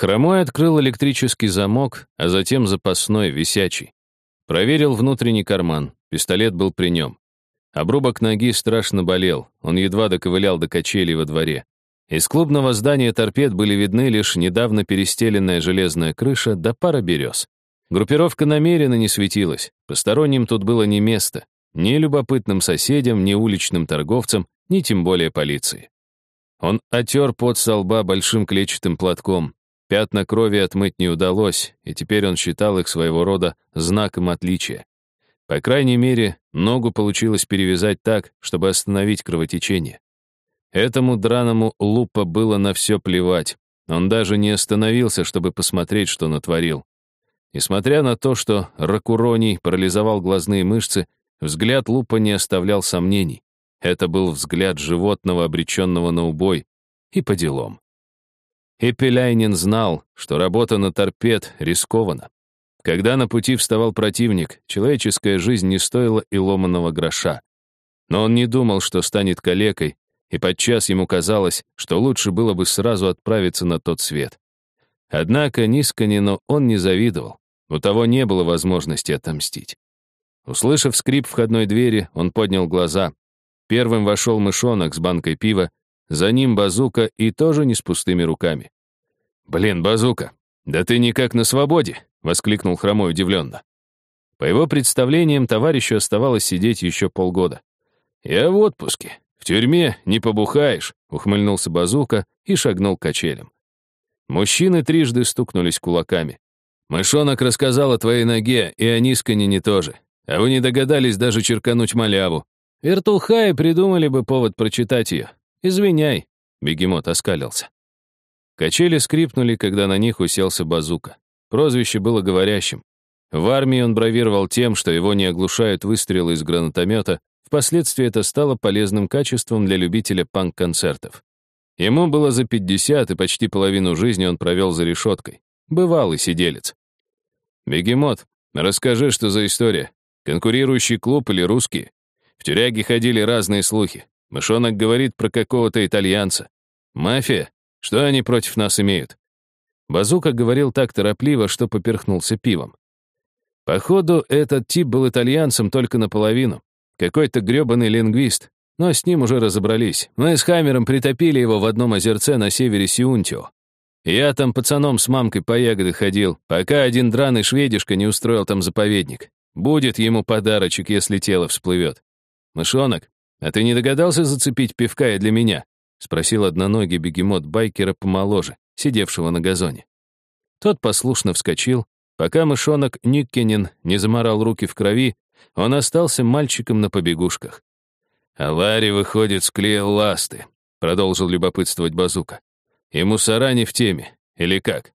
Хромой открыл электрический замок, а затем запасной, висячий. Проверил внутренний карман, пистолет был при нем. Обрубок ноги страшно болел, он едва доковылял до качелей во дворе. Из клубного здания торпед были видны лишь недавно перестеленная железная крыша да пара берез. Группировка намеренно не светилась, посторонним тут было не место, ни любопытным соседям, ни уличным торговцам, ни тем более полиции. Он отер пот со лба большим клетчатым платком. Пятна крови отмыть не удалось, и теперь он считал их своего рода знаком отличия. По крайней мере, ногу получилось перевязать так, чтобы остановить кровотечение. Этому драному лупа было на все плевать. Он даже не остановился, чтобы посмотреть, что натворил. Несмотря на то, что Ракуроний парализовал глазные мышцы, взгляд лупа не оставлял сомнений. Это был взгляд животного, обреченного на убой. И по делам. Эпеляйнин знал, что работа на торпед рискована. Когда на пути вставал противник, человеческая жизнь не стоила и ломаного гроша. Но он не думал, что станет калекой, и подчас ему казалось, что лучше было бы сразу отправиться на тот свет. Однако Нисканину он не завидовал, у того не было возможности отомстить. Услышав скрип входной двери, он поднял глаза. Первым вошел мышонок с банкой пива, за ним базука и тоже не с пустыми руками. «Блин, базука, да ты никак на свободе!» — воскликнул Хромой удивленно. По его представлениям, товарищу оставалось сидеть еще полгода. «Я в отпуске. В тюрьме не побухаешь», — ухмыльнулся Базука и шагнул к качелям. Мужчины трижды стукнулись кулаками. «Мышонок рассказал о твоей ноге, и о Нисканине тоже. А вы не догадались даже черкануть маляву. Вертухаи придумали бы повод прочитать ее. Извиняй», — бегемот оскалился. Качели скрипнули, когда на них уселся Базука. Прозвище было говорящим. В армии он бравировал тем, что его не оглушают выстрелы из гранатомета, впоследствии это стало полезным качеством для любителя панк-концертов. Ему было за 50, и почти половину жизни он провел за решеткой. Бывалый сиделец. «Бегемот, расскажи, что за история. Конкурирующий клуб или русские? В тюряге ходили разные слухи. Мышонок говорит про какого-то итальянца. Мафия? Что они против нас имеют? Базука говорил так торопливо, что поперхнулся пивом. Походу, этот тип был итальянцем только наполовину. Какой-то грёбаный лингвист. Но с ним уже разобрались. Мы с Хаммером притопили его в одном озерце на севере Сиунтио. Я там пацаном с мамкой по ягоды ходил, пока один драный шведишка не устроил там заповедник. Будет ему подарочек, если тело всплывет. Мышонок, а ты не догадался зацепить пивка и для меня? Спросил одноногий бегемот байкера помоложе сидевшего на газоне. Тот послушно вскочил. Пока мышонок Нюккенен не заморал руки в крови, он остался мальчиком на побегушках. «А Ларри, выходит, склеил ласты», — продолжил любопытствовать Базука. «И мусора не в теме, или как?»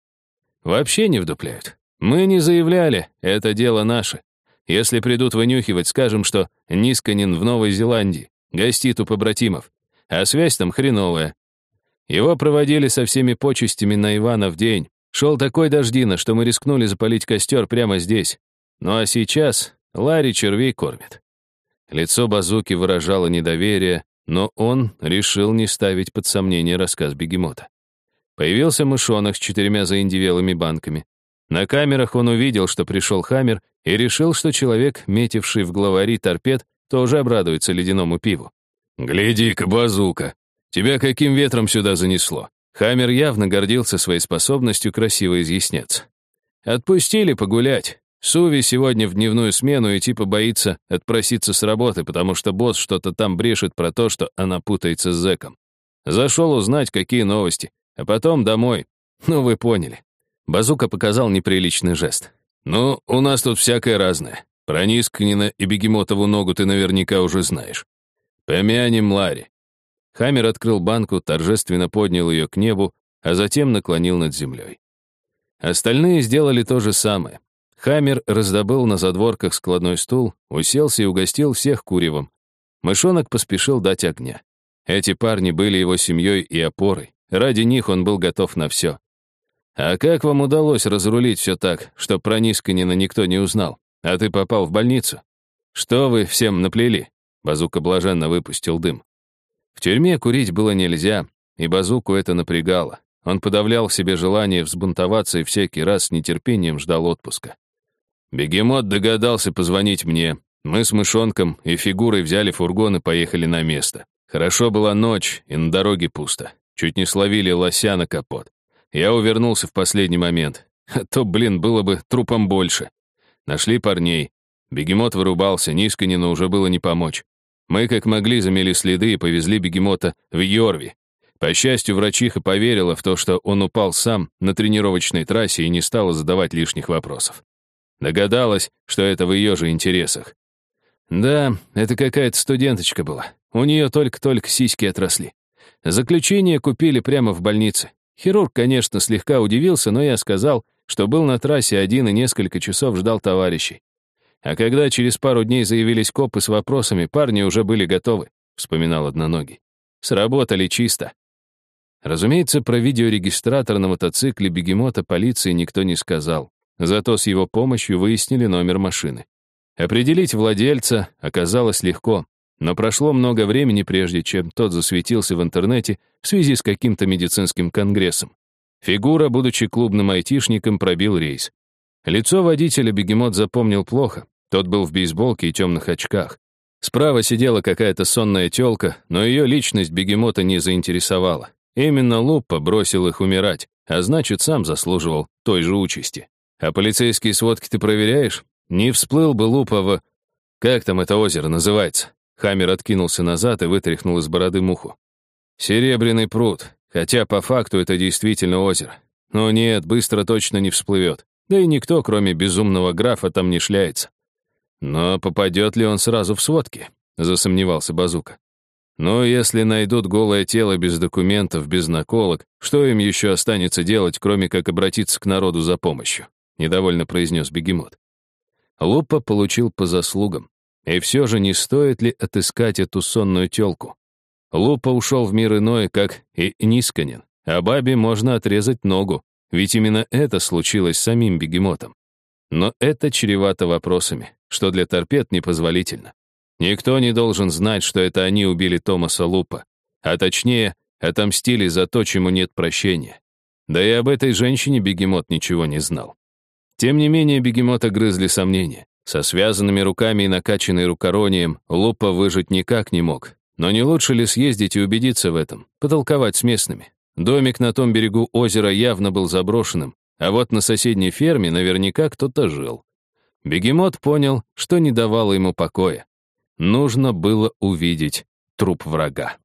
«Вообще не вдупляют. Мы не заявляли, это дело наше. Если придут вынюхивать, скажем, что Нисканин в Новой Зеландии, гостит у побратимов, а связь там хреновая, его проводили со всеми почестями на Ивана в день. Шел такой дождина, что мы рискнули запалить костер прямо здесь. Ну а сейчас Ларри червей кормит. Лицо Базуки выражало недоверие, но он решил не ставить под сомнение рассказ бегемота. Появился мышонок с четырьмя заиндивелыми банками. На камерах он увидел, что пришел Хаммер, и решил, что человек, метивший в главари торпед, тоже обрадуется ледяному пиву. «Гляди-ка, базука!» Тебя каким ветром сюда занесло? Хаммер явно гордился своей способностью красиво изъясняться. Отпустили погулять. Суви сегодня в дневную смену и типа боится отпроситься с работы, потому что босс что-то там брешет про то, что она путается с зэком. Зашел узнать, какие новости, а потом домой. Ну, вы поняли. Базука показал неприличный жест. Ну, у нас тут всякое разное. Про Нискнина и Бегемотову ногу ты наверняка уже знаешь. Помянем Ларри. Хаммер открыл банку, торжественно поднял ее к небу, а затем наклонил над землей. Остальные сделали то же самое. Хаммер раздобыл на задворках складной стул, уселся и угостил всех куревом. Мышонок поспешил дать огня. Эти парни были его семьей и опорой. Ради них он был готов на все. «А как вам удалось разрулить все так, что про Нисканина никто не узнал, а ты попал в больницу? Что вы всем наплели?» Базука блаженно выпустил дым. В тюрьме курить было нельзя, и базуку это напрягало. Он подавлял в себе желание взбунтоваться и всякий раз с нетерпением ждал отпуска. Бегемот догадался позвонить мне. Мы с мышонком и фигурой взяли фургон и поехали на место. Хорошо была ночь, и на дороге пусто. Чуть не словили лося на капот. Я увернулся в последний момент. А то, блин, было бы трупом больше. Нашли парней. Бегемот вырубался, Нисканину уже было не помочь. Мы как могли замели следы и повезли бегемота в Йорви. По счастью, врачиха поверила в то, что он упал сам на тренировочной трассе и не стала задавать лишних вопросов. Догадалась, что это в ее же интересах. Да, это какая-то студенточка была. У нее только-только сиськи отросли. Заключение купили прямо в больнице. Хирург, конечно, слегка удивился, но я сказал, что был на трассе один и несколько часов ждал товарищей. А когда через пару дней заявились копы с вопросами, парни уже были готовы, вспоминал одноногий. Сработали чисто. Разумеется, про видеорегистратор на мотоцикле бегемота полиции никто не сказал. Зато с его помощью выяснили номер машины. Определить владельца оказалось легко. Но прошло много времени, прежде чем тот засветился в интернете в связи с каким-то медицинским конгрессом. Фигура, будучи клубным айтишником, пробил рейс. Лицо водителя бегемот запомнил плохо. Тот был в бейсболке и темных очках. Справа сидела какая-то сонная тёлка, но ее личность бегемота не заинтересовала. Именно Луппа бросил их умирать, а значит, сам заслуживал той же участи. А полицейские сводки ты проверяешь? Не всплыл бы Лупа в... Как там это озеро называется? Хаммер откинулся назад и вытряхнул из бороды муху. «Серебряный пруд, хотя по факту это действительно озеро. Но нет, быстро точно не всплывет. Да и никто, кроме безумного графа, там не шляется. Но попадет ли он сразу в сводки?» — засомневался Базука. «Ну, если найдут голое тело без документов, без наколок, что им еще останется делать, кроме как обратиться к народу за помощью?» — недовольно произнес бегемот. Лупа получил по заслугам. И все же не стоит ли отыскать эту сонную телку? Лупа ушел в мир иной, как и Нисканин, а бабе можно отрезать ногу, ведь именно это случилось с самим бегемотом. Но это чревато вопросами, что для торпед непозволительно. Никто не должен знать, что это они убили Томаса Лупа, а точнее, отомстили за то, чему нет прощения. Да и об этой женщине бегемот ничего не знал. Тем не менее, бегемота грызли сомнения. Со связанными руками и накачанной рукоронием Лупа выжить никак не мог. Но не лучше ли съездить и убедиться в этом, потолковать с местными? Домик на том берегу озера явно был заброшенным, а вот на соседней ферме наверняка кто-то жил. Бегемот понял, что не давало ему покоя. Нужно было увидеть труп врага.